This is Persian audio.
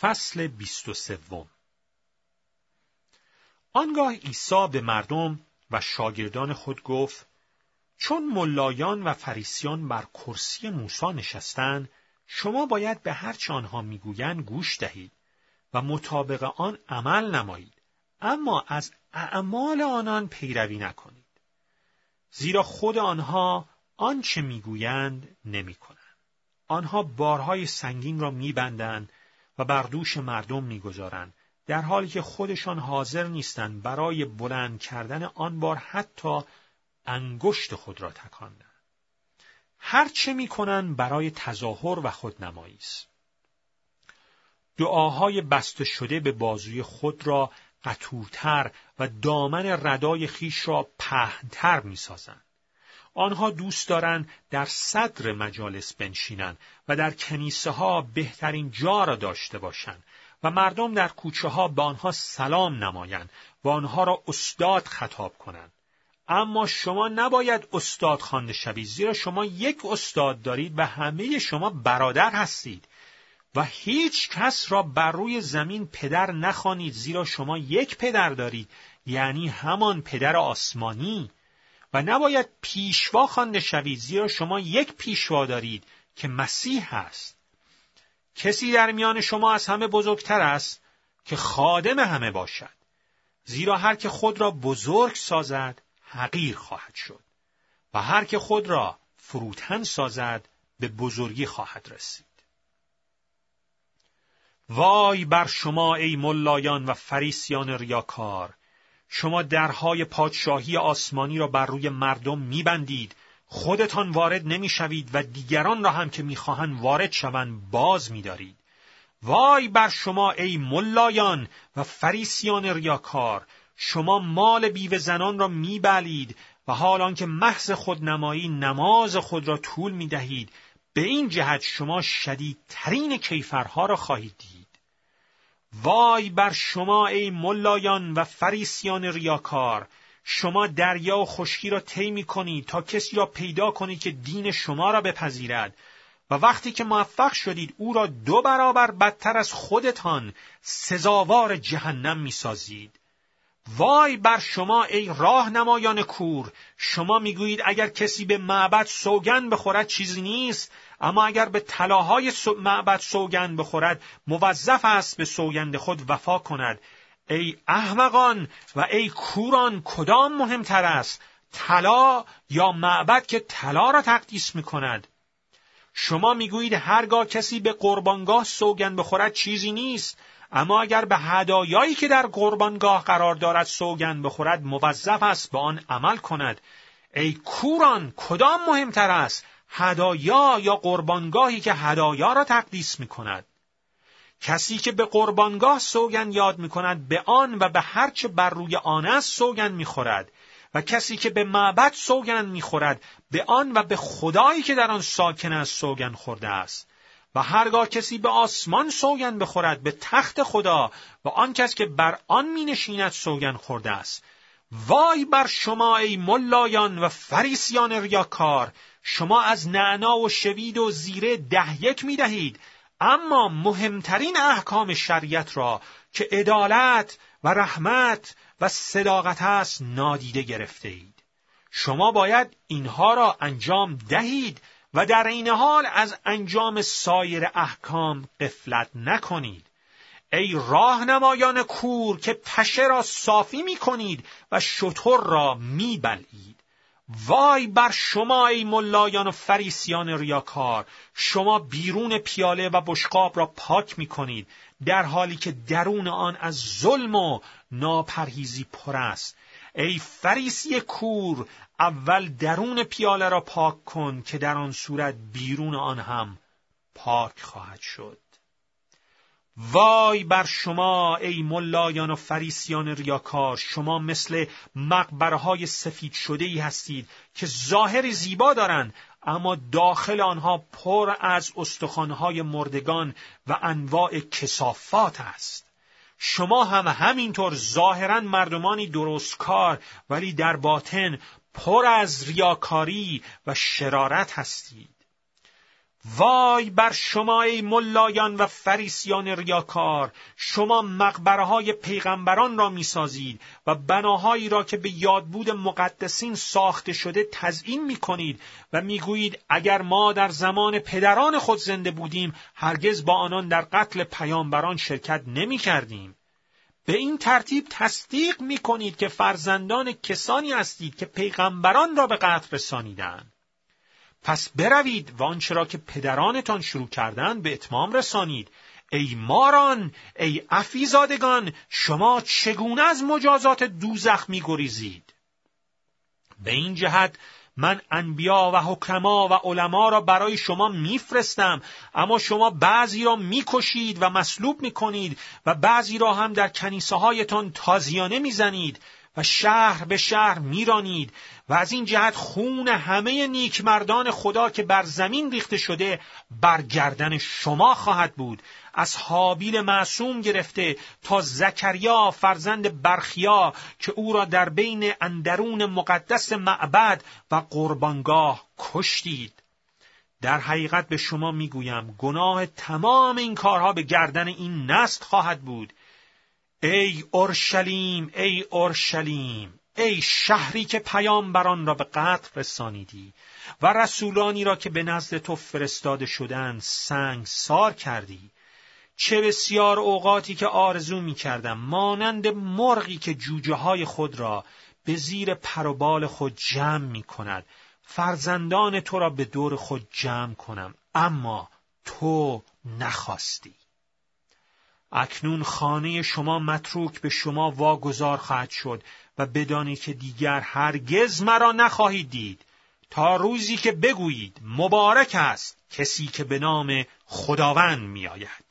فصل بیست و سوم. آنگاه عیسی به مردم و شاگردان خود گفت چون ملایان و فریسیان بر کرسی موسی نشستند شما باید به هر چه آنها می‌گویند گوش دهید و مطابق آن عمل نمایید اما از اعمال آنان پیروی نکنید. زیرا خود آنها آنچه می‌گویند نمی‌کنند. آنها بارهای سنگین را میبندند و بر دوش مردم می‌گذارند در حالی که خودشان حاضر نیستند برای بلند کردن آن بار حتی انگشت خود را تکاندن هر چه می‌کنند برای تظاهر و خودنمایی است دعاهای بسته شده به بازوی خود را قطورتر و دامن ردای خیش را پهنتر می‌سازند. آنها دوست دارند در صدر مجالس بنشینند و در کنیسه ها بهترین جا را داشته باشند و مردم در کوچه ها به آنها سلام نمایند و آنها را استاد خطاب کنند. اما شما نباید استاد خوانده شوید زیرا شما یک استاد دارید و همه شما برادر هستید و هیچ کس را بر روی زمین پدر نخوانید زیرا شما یک پدر دارید یعنی همان پدر آسمانی و نباید پیشوا خوانده شوید زیرا شما یک پیشوا دارید که مسیح است کسی در میان شما از همه بزرگتر است که خادم همه باشد زیرا هر که خود را بزرگ سازد حقیر خواهد شد و هر که خود را فروتن سازد به بزرگی خواهد رسید. وای بر شما ای ملایان و فریسیان ریاکار شما درهای پادشاهی آسمانی را بر روی مردم میبندید. خودتان وارد نمی‌شوید و دیگران را هم که می‌خواهند وارد شوند باز میدارید. وای بر شما ای ملایان و فریسیان ریاکار! شما مال بیوه زنان را میبلید و حال آنکه محض خودنمایی نماز خود را طول می‌دهید به این جهت شما شدیدترین کیفرها را خواهید دید. وای بر شما ای ملایان و فریسیان ریاکار شما دریا و خشکی را طی می کنید تا کسی را پیدا کنید که دین شما را بپذیرد و وقتی که موفق شدید او را دو برابر بدتر از خودتان سزاوار جهنم می سازید. وای بر شما ای راه نمایان کور. شما می‌گویید اگر کسی به معبد سوگن بخورد چیزی نیست اما اگر به طلاهای معبد سوگن بخورد موظف است به سوگند خود وفا کند. ای احمقان و ای کوران کدام مهمتر است طلا یا معبد که طلا را تقدیس می کند شما می‌گویید هرگاه کسی به قربانگاه سوگن بخورد چیزی نیست. اما اگر به هدایایی که در قربانگاه قرار دارد سوگن بخورد موظف است به آن عمل کند. ای کوران کدام مهمتر است هدایا یا قربانگاهی که هدایا را تقدیس می کند کسی که به قربانگاه سوگن یاد می کند به آن و به هرچه بر روی آن است سوگن می خورد و کسی که به معبد سوگن می خورد به آن و به خدایی که در آن ساکن است سوگن خورده است. و هرگاه کسی به آسمان سوگن بخورد به تخت خدا و آن کس که بر آن می نشیند سوگن خورده است وای بر شما ای ملایان و فریسیان ریاکار شما از نعنا و شوید و زیره ده یک می دهید اما مهمترین احکام شریعت را که عدالت و رحمت و صداقت است نادیده گرفته اید. شما باید اینها را انجام دهید و در این حال از انجام سایر احکام قفلت نکنید. ای راهنمایان کور که پشه را صافی می کنید و شطور را می بلید. وای بر شما ای ملایان و فریسیان ریاکار شما بیرون پیاله و بشقاب را پاک می کنید در حالی که درون آن از ظلم و ناپرهیزی پر است ای فریسی کور اول درون پیاله را پاک کن که در آن صورت بیرون آن هم پاک خواهد شد. وای بر شما ای ملایان و فریسیان ریاکار شما مثل مقبره های سفید شده ای هستید که ظاهر زیبا دارند اما داخل آنها پر از استخوانهای مردگان و انواع کسافات است. شما هم همینطور ظاهرا مردمانی درستکار ولی در باطن پر از ریاکاری و شرارت هستید وای بر شما ای ملایان و فریسیان ریاکار شما مقبره های پیغمبران را می‌سازید و بناهایی را که به یادبود مقدسین ساخته شده تزیین می کنید و می‌گویید اگر ما در زمان پدران خود زنده بودیم هرگز با آنان در قتل پیامبران شرکت نمی کردیم. به این ترتیب تصدیق می کنید که فرزندان کسانی هستید که پیغمبران را به قتل رسانیدند. پس بروید و آنچه را که پدرانتان شروع کردند به اتمام رسانید. ای ماران ای افیزادگان شما چگونه از مجازات دوزخ میگریزید؟ به این جهت من انبیا و حکما و علما را برای شما میفرستم اما شما بعضی را می‌کشید و مصلوب می‌کنید و بعضی را هم در کنیسه هایتان تازیانه می‌زنید. و شهر به شهر میرانید و از این جهت خون همه نیکمردان خدا که بر زمین ریخته شده بر گردن شما خواهد بود. از حابیل معصوم گرفته تا زکریا فرزند برخیا که او را در بین اندرون مقدس معبد و قربانگاه کشتید. در حقیقت به شما می‌گویم گناه تمام این کارها به گردن این نسل خواهد بود. ای اورشلیم ای اورشلیم ای شهری که پیامبران را به قتل رسانیدی و رسولانی را که به نزد تو فرستاده شدند سنگ سار کردی. چه بسیار اوقاتی که آرزو می کردم مانند مرغی که جوجه های خود را به زیر پروبال خود جمع می کند. فرزندان تو را به دور خود جمع کنم اما تو نخواستی. اکنون خانه شما متروک به شما واگذار خواهد شد و بدانید که دیگر هرگز مرا نخواهید دید. تا روزی که بگویید مبارک است کسی که به نام خداوند میآید.